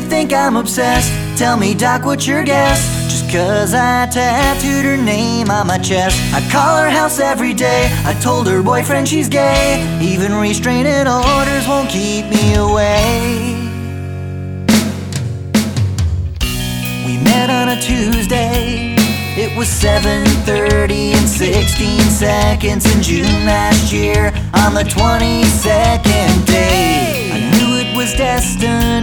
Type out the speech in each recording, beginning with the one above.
you think I'm obsessed? Tell me, Doc, what's your guess? Just cause I tattooed her name on my chest. I call her house every day. I told her boyfriend she's gay. Even restraining orders won't keep me away. We met on a Tuesday. It was 7:30 and 16 seconds in June last year on the 22nd day. I knew it was destiny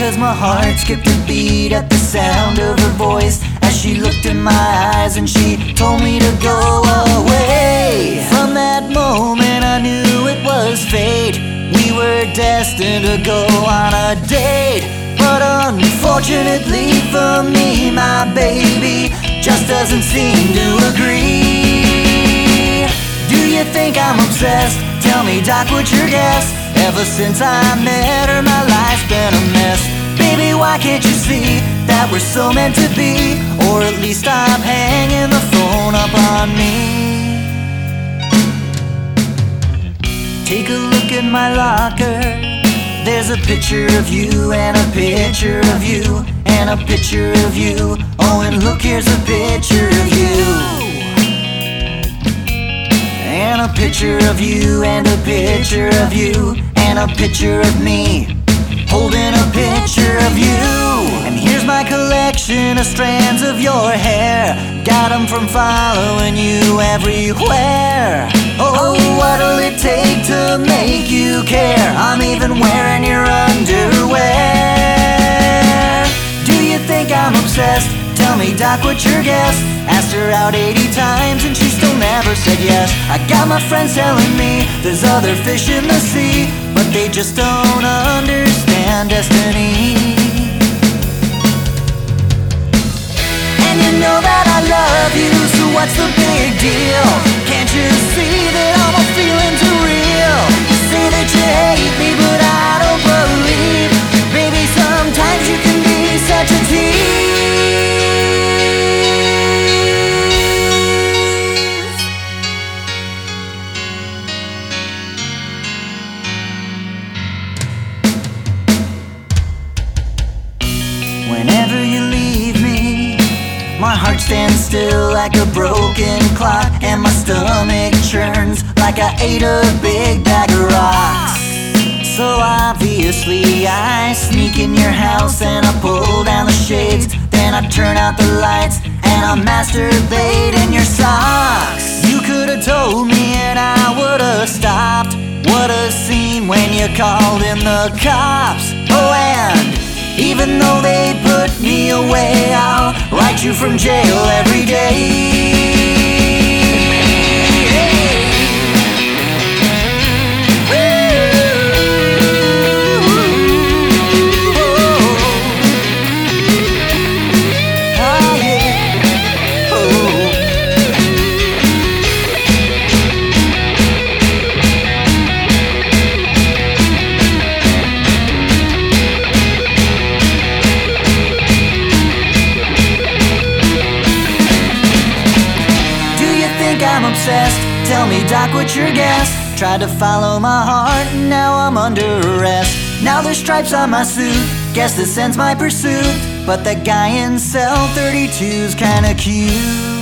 cause my heart skipped a beat at the sound of her voice as she looked in my eyes and she told me to go away. From that moment I knew it was fate. We were destined to go on a date. But unfortunately for me, my baby just doesn't seem to agree. Do you think I'm obsessed? Tell me, Doc, what's your guess? Ever since I met her, my life's been a mess. Why can't you see that we're so meant to be? Or at least stop hanging the phone up on me. Take a look at my locker. There's a picture of you and a picture of you and a picture of you. Oh, and look, here's a picture of you. And a picture of you and a picture of you and a picture of me holding a picture of strands of your hair. Got 'em from following you everywhere. Oh, what'll it take to make you care? I'm even wearing your underwear. Do you think I'm obsessed? Tell me, Doc, what's your guess? Asked her out 80 times and she still never said yes. I got my friends telling me there's other fish in the sea, but they just don't understand destiny. Deal? My heart stands still like a broken clock, and my stomach churns like I ate a big bag of rocks. So obviously, I sneak in your house and I pull down the shades. Then I turn out the lights and I masturbate in your socks. You could have told me and I would have stopped. What a scene when you called in the cops. Oh, and even though they put me away, I'll write you from jail every day. Tell me, Doc, what's your guess? Tried to follow my heart, now I'm under arrest. Now there's stripes on my suit, guess this ends my pursuit. But that guy in cell 32's kinda cute.